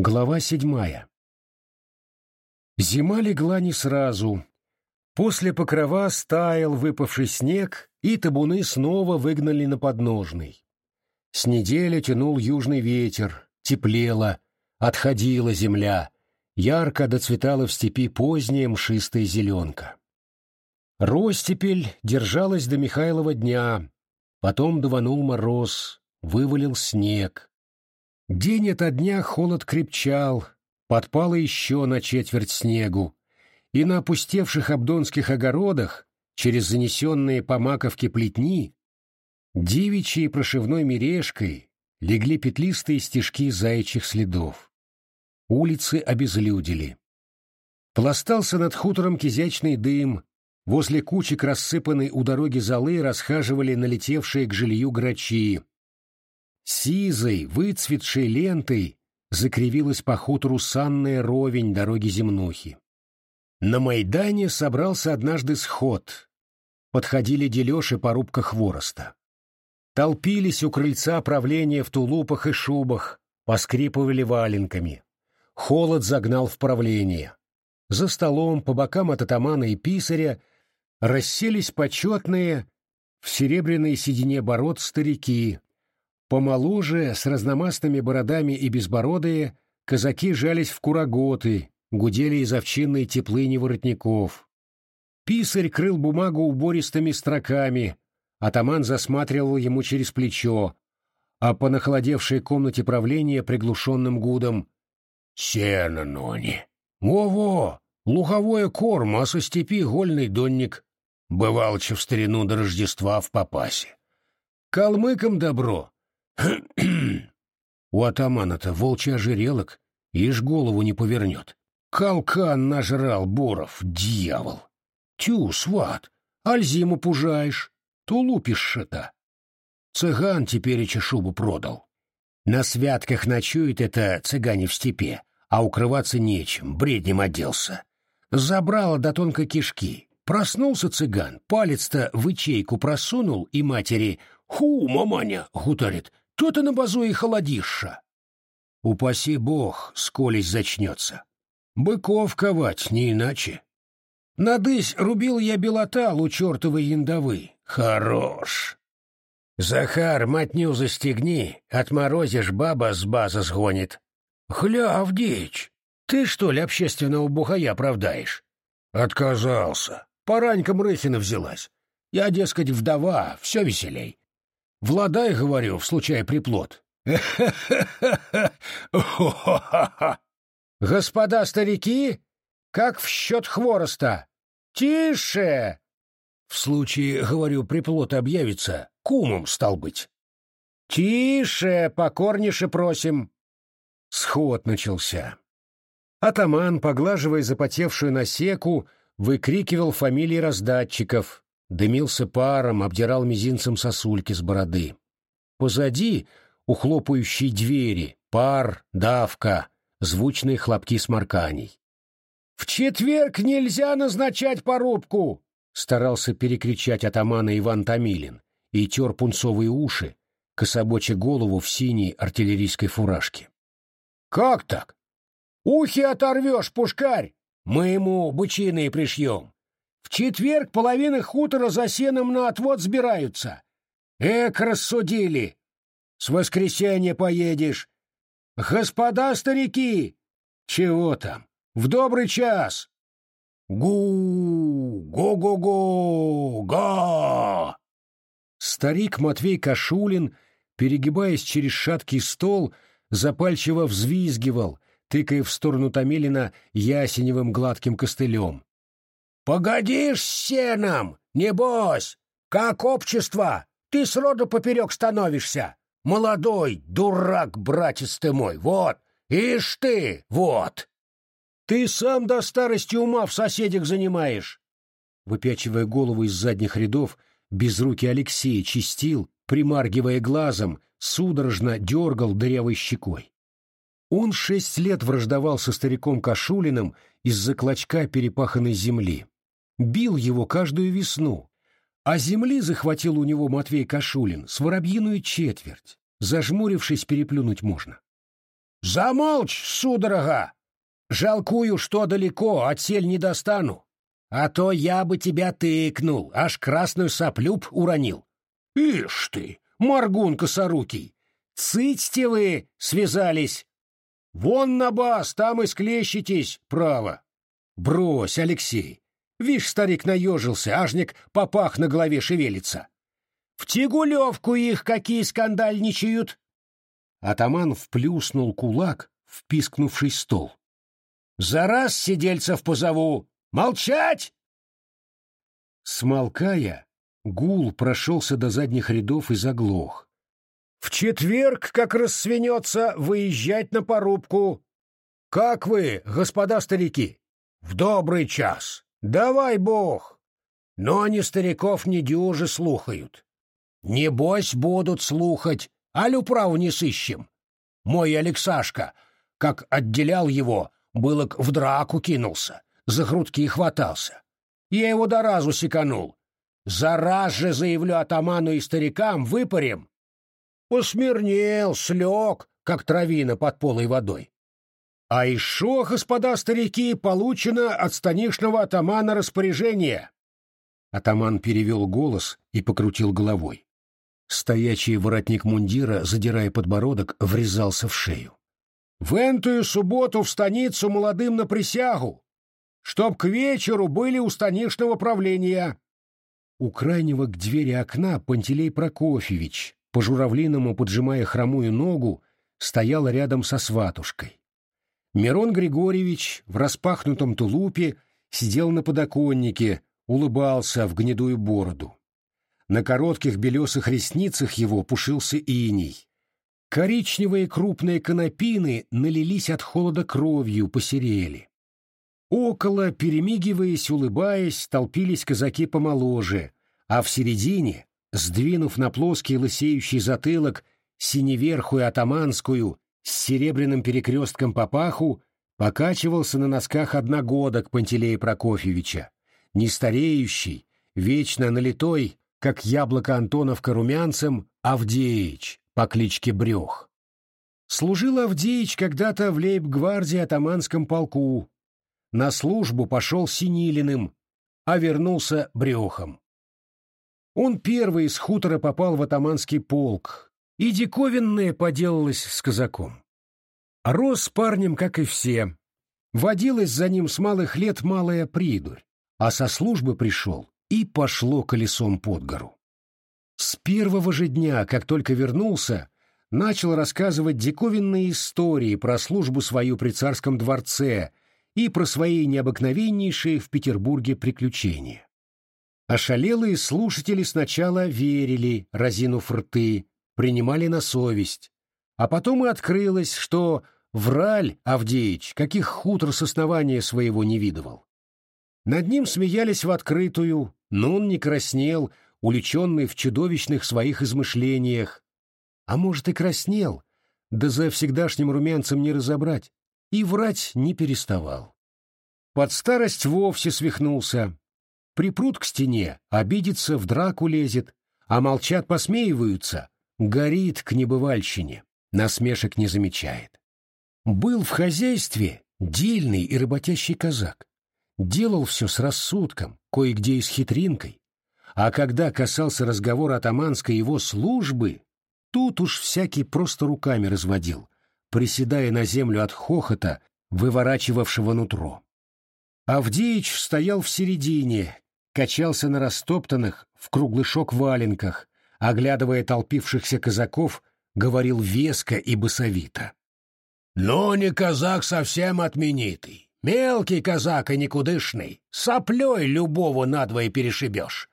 Глава седьмая. Зима легла не сразу. После покрова стаял выпавший снег, и табуны снова выгнали на подножный. С недели тянул южный ветер, теплело, отходила земля, ярко доцветала в степи поздняя мшистая зеленка. Ростепель держалась до Михайлова дня, потом даванул мороз, вывалил снег. День ото дня холод крепчал, подпало еще на четверть снегу, и на опустевших абдонских огородах, через занесенные по маковке плетни, девичьей прошивной мережкой легли петлистые стежки заячьих следов. Улицы обезлюдили. Пластался над хутором кизячный дым, возле кучек рассыпанной у дороги золы расхаживали налетевшие к жилью грачи, Сизой, выцветшей лентой закривилась по хутору санная ровень дороги земнухи. На Майдане собрался однажды сход. Подходили делеши по рубках хвороста. Толпились у крыльца правления в тулупах и шубах, поскрипывали валенками. Холод загнал в правление. За столом, по бокам от атамана и писаря, расселись почетные в серебряной седине бород старики, Помоложе, с разномастными бородами и безбородые, казаки жались в кураготы, гудели из овчинной теплыни воротников. Писарь крыл бумагу убористыми строками, атаман засматривал ему через плечо, а по нахолодевшей комнате правления приглушенным гудом «Сено, Нони! Во-во! Луховое корм, а со степи гольный донник. Бывалче в старину до Рождества в попасе. Калмыкам добро, У атамана-то волчий ожерелок, ишь голову не повернет. Калкан нажрал Боров, дьявол. Тю, сват, аль зиму пужаешь, тулупишь-то. Цыган тепереча шубу продал. На святках ночует это цыгане в степе, а укрываться нечем, бреднем оделся. Забрало до тонкой кишки. Проснулся цыган, палец-то в ячейку просунул, и матери «Ху, маманя!» — гутарит. То-то на базу и холодиша. Упаси бог, сколись зачнется. Быков ковать, не иначе. Надысь рубил я белотал у чертовой яндовы. Хорош. Захар, матню застегни, отморозишь, баба с база сгонит. Хля, Авдеич, ты что ли общественного бухая оправдаешь? Отказался. Пораньком Рыхина взялась. Я, дескать, вдова, все веселей. Владай, говорю, в случае приплод. Господа старики, как в счет хвороста. Тише! В случае, говорю, приплод объявится, кумом стал быть. Тише, покорнейше просим. Сход начался. Атаман, поглаживая запотевшую насеку, выкрикивал фамилии раздатчиков, дымился паром, обдирал мизинцем сосульки с бороды. Позади, у хлопающей двери, пар, давка, звучные хлопки сморканий. «В четверг нельзя назначать порубку!» — старался перекричать атамана Иван Томилин и тер пунцовые уши, кособоча голову в синей артиллерийской фуражке. «Как так? Ухи оторвешь, пушкарь! Мы ему бычиные пришьем!» В четверг половина хутора за сеном на отвод сбираются. Эк, рассудили. С воскресенья поедешь. Господа старики! Чего там? В добрый час. Гу! Го-го-го! Га! Старик Матвей Кашулин, перегибаясь через шаткий стол, запальчиво взвизгивал, тыкая в сторону Томилина ясеневым гладким костылем. «Погодишь с сеном, небось! Как общество, ты сроду поперек становишься! Молодой, дурак, братец ты мой, вот! Ишь ты, вот!» «Ты сам до старости ума в соседях занимаешь!» Выпячивая голову из задних рядов, безрукий Алексей чистил, примаргивая глазом, судорожно дергал дырявой щекой. Он шесть лет враждовал со стариком Кашулиным из-за клочка перепаханной земли бил его каждую весну, а земли захватил у него Матвей Кашулин с воробьиную четверть, зажмурившись переплюнуть можно. Замолчь, судорога! Жалкую, что далеко, отсель не достану. А то я бы тебя тыкнул, аж красную соплюб уронил. Ишь ты, моргун косорукий! Цыцьте вы связались! Вон на бас, там и склещитесь, право. Брось, Алексей. Вишь, старик наежился, ажник попах на голове шевелится. В Тигулевку их какие скандальничают!» Атаман вплюснул кулак в пискнувший стол. «За раз сидельцев позову! Молчать!» Смолкая, гул прошелся до задних рядов и заглох. «В четверг, как рассвенется, выезжать на порубку. Как вы, господа старики? В добрый час. Давай бог. Но они стариков не дюжи слухают. Небось будут слухать, аль управу не сыщем. Мой Алексашка, как отделял его, было в драку кинулся, за грудки хватался. Я его до разу секанул. За раз же заявлю атаману и старикам, выпарим. Усмирнел, слег, как травина под полой водой. А еще, господа старики, получено от станичного атамана распоряжение. Атаман перевел голос и покрутил головой. Стоячий воротник мундира, задирая подбородок, врезался в шею. «В энтую субботу в станицу молодым на присягу, чтоб к вечеру были у станичного правления». У крайнего к двери окна Пантелей Прокофьевич, по-журавлиному поджимая хромую ногу, стоял рядом со сватушкой. Мирон Григорьевич в распахнутом тулупе сидел на подоконнике, улыбался в гнедую бороду. На коротких белесых ресницах его пушился иней. Коричневые крупные конопины налились от холода кровью, посерели. Около, перемигиваясь, улыбаясь, толпились казаки помоложе, а в середине, сдвинув на плоский лысеющий затылок синеверхую атаманскую с серебряным перекрестком папаху, покачивался на носках одногодок Пантелея Прокофьевича, не стареющий, вечно налитой, как яблоко Антоновка румянцем, Авдеич по кличке Брех. Служил Авдеич когда-то в лейб-гвардии атаманском полку. На службу пошел Синилиным, а вернулся Брехом. Он первый из хутора попал в атаманский полк, и диковинное поделалось с казаком. Рос парнем, как и все. Водилась за ним с малых лет малая придурь, а со службы пришел и пошло колесом под гору. С первого же дня, как только вернулся, начал рассказывать диковинные истории про службу свою при царском дворце и про свои необыкновеннейшие в Петербурге приключения. Ошалелые слушатели сначала верили, разинув рты, принимали на совесть, а потом и открылось, что враль Авдеич, каких хутор с основания своего не видывал. Над ним смеялись в открытую, но он не краснел, уличенный в чудовищных своих измышлениях. А может и краснел, да за всегдашним румянцем не разобрать, и врать не переставал. Под старость вовсе свихнулся. Припрут к стене, обидится, в драку лезет, а молчат посмеиваются, горит к небывальщине, насмешек не замечает. Был в хозяйстве дельный и работящий казак делал все с рассудком, кое-где и с хитринкой, а когда касался разговора атаманской его службы, тут уж всякий просто руками разводил, приседая на землю от хохота, выворачивавшего нутро. Авдеич стоял в середине, качался на растоптанных, в круглый шок валенках, оглядывая толпившихся казаков, говорил веско и басовито. «Но не казак совсем отменитый. Мелкий казак и никудышный, соплей любого надвое перешибешь.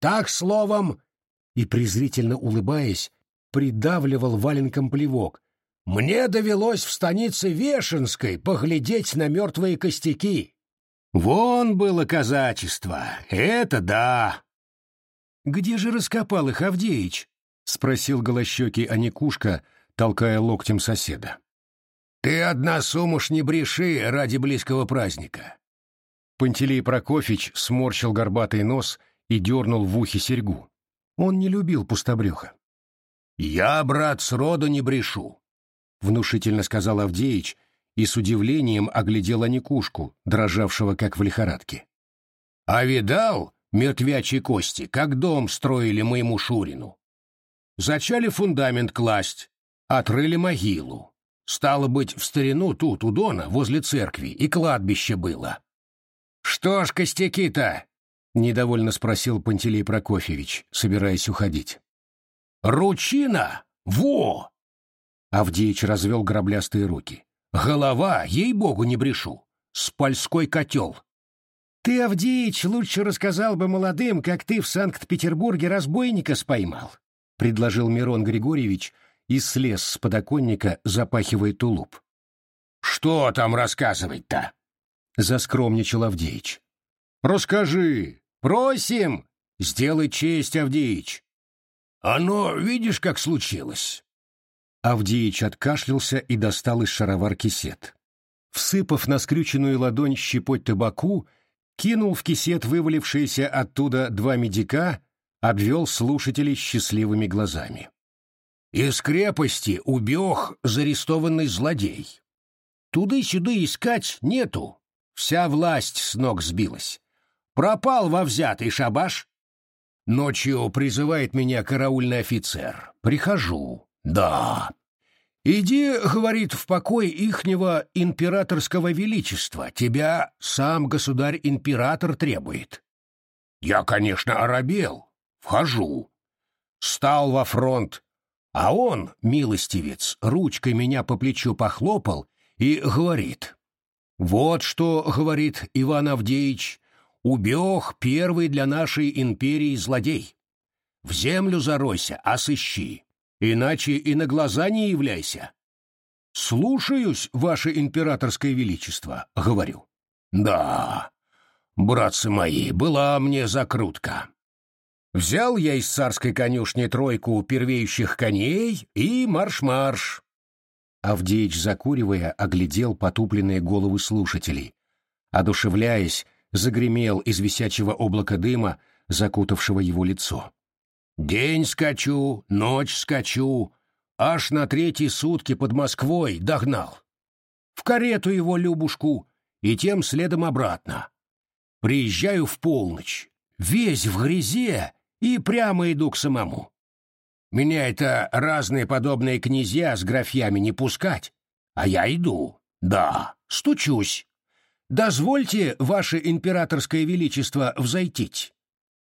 Так словом, и презрительно улыбаясь, придавливал валенком плевок. Мне довелось в станице Вешенской поглядеть на мертвые костяки. Вон было казачество, это да. Где же раскопал их Авдеич? — спросил голощекий Аникушка, толкая локтем соседа. Ты одна сумуш не бреши ради близкого праздника. Пантелей Прокофьевич сморщил горбатый нос и дернул в ухе серьгу. Он не любил пустобреха. «Я, брат, сроду не брешу. — внушительно сказал Авдеич и с удивлением оглядел Аникушку, дрожавшего как в лихорадке. «А видал, мертвячие кости, как дом строили моему Шурину? Зачали фундамент класть, отрыли могилу. Стало быть, в старину тут, у Дона, возле церкви, и кладбище было. «Что ж костяки-то?» — недовольно спросил Пантелей Прокофьевич, собираясь уходить. «Ручина? Во!» Авдеич развел гроблястые руки. «Голова, ей-богу, не брешу. Спальской котел». «Ты, Авдеич, лучше рассказал бы молодым, как ты в Санкт-Петербурге разбойника споймал», — предложил Мирон Григорьевич и слез с подоконника, запахивая тулуп. «Что там рассказывать-то?» — заскромничал Авдеич. «Расскажи! Просим! Сделай честь, Авдеич!» «Оно, видишь, как случилось?» Авдеич откашлялся и достал из шаровар кисет. Всыпав на скрюченную ладонь щепоть табаку, кинул в кисет вывалившиеся оттуда два медика, обвел слушателей счастливыми глазами. «Из крепости убег зарестованный злодей. Туды-сюды искать нету, вся власть с ног сбилась. Пропал во взятый шабаш. Ночью призывает меня караульный офицер. Прихожу. Да. Иди, говорит, в покой ихнего императорского величества. Тебя сам государь-император требует. Я, конечно, оробел. Вхожу. Стал во фронт. А он, милостивец, ручкой меня по плечу похлопал и говорит. Вот что, говорит Иван Авдеевич, убег первый для нашей империи злодей. В землю заройся, а сыщи, иначе и на глаза не являйся. Слушаюсь, ваше императорское величество, говорю. Да, братцы мои, была мне закрутка. Взял я из царской конюшни тройку первеющих коней и марш-марш. Авдеич, закуривая, оглядел потупленные головы слушателей. Одушевляясь, загремел из висячего облака дыма, закутавшего его лицо. «День скачу, ночь скачу, аж на третьи сутки под Москвой догнал. В карету его, Любушку, и тем следом обратно. Приезжаю в полночь, весь в грязе, и прямо иду к самому. Меня это разные подобные князья с графьями не пускать, а я иду, да, стучусь. Дозвольте, ваше императорское величество, взойтить.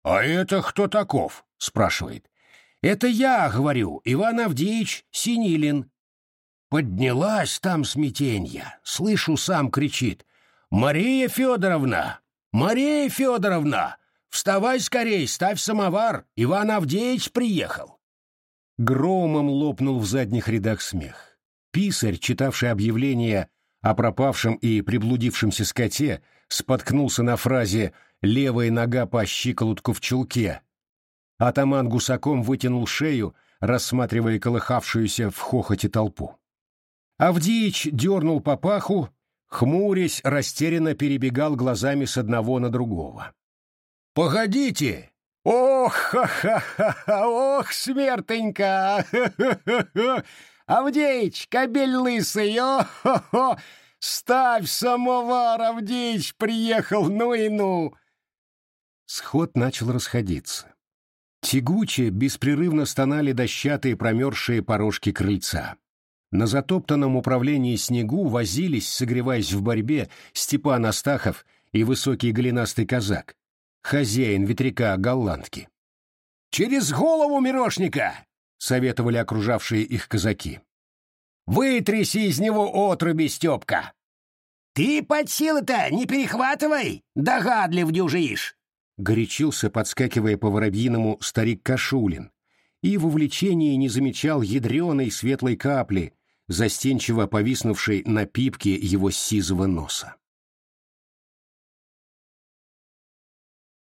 — А это кто таков? — спрашивает. — Это я, говорю, Иван Авдеевич Синилин. Поднялась там смятенья, слышу, сам кричит. «Мария Федоровна! Мария Федоровна! Вставай скорей, ставь самовар, Иван Авдеевич приехал!» Громом лопнул в задних рядах смех. Писарь, читавший объявление о пропавшем и приблудившемся скоте, споткнулся на фразе «левая нога по щиколотку в чулке». Атаман гусаком вытянул шею, рассматривая колыхавшуюся в хохоте толпу. Авдеич дернул папаху, хмурясь, растерянно перебегал глазами с одного на другого. «Погодите! Ох, ха-ха-ха! Ох, смертенька! Авдеич, кобель лысый, о-хо-хо! Ставь самовар, Авдеич приехал, ну и ну!» Сход начал расходиться. Тягуче, беспрерывно стонали дощатые промерзшие порожки крыльца. На затоптанном управлении снегу возились, согреваясь в борьбе, Степан Астахов и высокий голенастый казак, хозяин ветряка голландки. «Через голову мирошника!» советовали окружавшие их казаки. «Вытряси из него отруби, Степка!» «Ты под силы-то не перехватывай, догадлив дюжишь!» Горячился, подскакивая по воробьиному старик Кашулин, и в увлечении не замечал ядреной светлой капли, застенчиво повиснувшей на пипке его сизого носа.